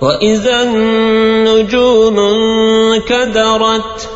وإذا النجوم انكدرت